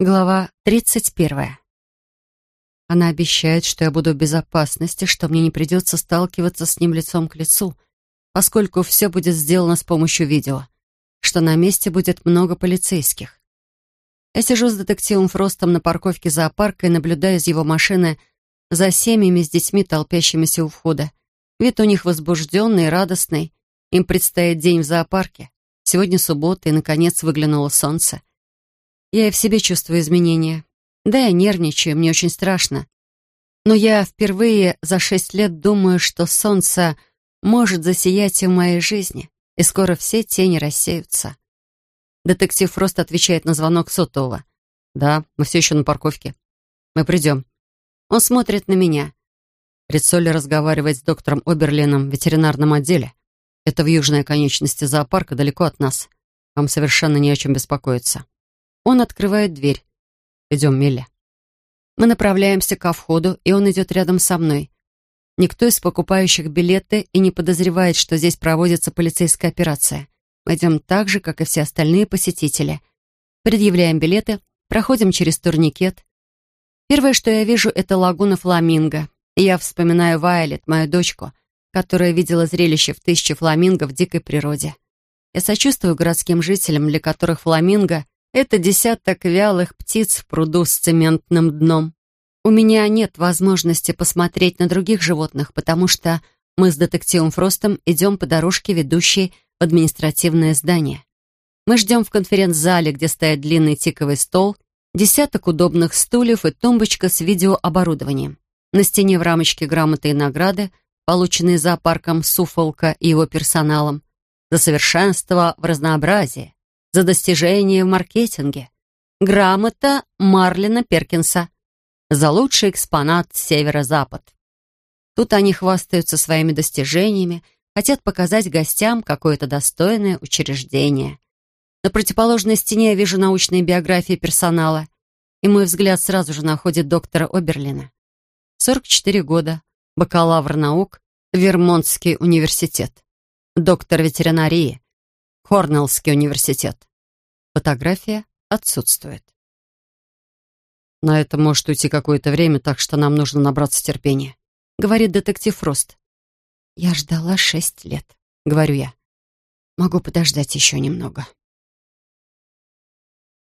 Глава 31. Она обещает, что я буду в безопасности, что мне не придется сталкиваться с ним лицом к лицу, поскольку все будет сделано с помощью видео, что на месте будет много полицейских. Я сижу с детективом Фростом на парковке зоопарка и наблюдаю из его машины за семьями с детьми, толпящимися у входа. Вид у них возбужденный и радостный. Им предстоит день в зоопарке. Сегодня суббота, и, наконец, выглянуло солнце. Я и в себе чувствую изменения. Да, я нервничаю, мне очень страшно. Но я впервые за шесть лет думаю, что солнце может засиять в моей жизни, и скоро все тени рассеются. Детектив Фрост отвечает на звонок сотового. «Да, мы все еще на парковке. Мы придем». Он смотрит на меня. Рицолли разговаривает с доктором Оберлином в ветеринарном отделе. Это в южной конечности зоопарка, далеко от нас. Вам совершенно не о чем беспокоиться. Он открывает дверь. «Идем, Милли». Мы направляемся ко входу, и он идет рядом со мной. Никто из покупающих билеты и не подозревает, что здесь проводится полицейская операция. Мы идем так же, как и все остальные посетители. Предъявляем билеты, проходим через турникет. Первое, что я вижу, это лагуна фламинго. И я вспоминаю Вайлет, мою дочку, которая видела зрелище в тысячи фламинго в дикой природе. Я сочувствую городским жителям, для которых фламинго это десяток вялых птиц в пруду с цементным дном. У меня нет возможности посмотреть на других животных, потому что мы с детективом Фростом идем по дорожке, ведущей в административное здание. Мы ждем в конференц-зале, где стоит длинный тиковый стол, десяток удобных стульев и тумбочка с видеооборудованием. На стене в рамочке грамоты и награды, полученные зоопарком Суфолка и его персоналом, за совершенство в разнообразии, за достижения в маркетинге. Грамота Марлина Перкинса за лучший экспонат Северо-Запад. Тут они хвастаются своими достижениями, хотят показать гостям какое-то достойное учреждение. На противоположной стене я вижу научные биографии персонала, и мой взгляд сразу же находит доктора Оберлина. 44 года, бакалавр наук, Вермонтский университет, доктор ветеринарии, Корнеллский университет. Фотография отсутствует. «На это может уйти какое-то время, так что нам нужно набраться терпения», — говорит детектив Фрост. «Я ждала шесть лет», — говорю я. «Могу подождать еще немного».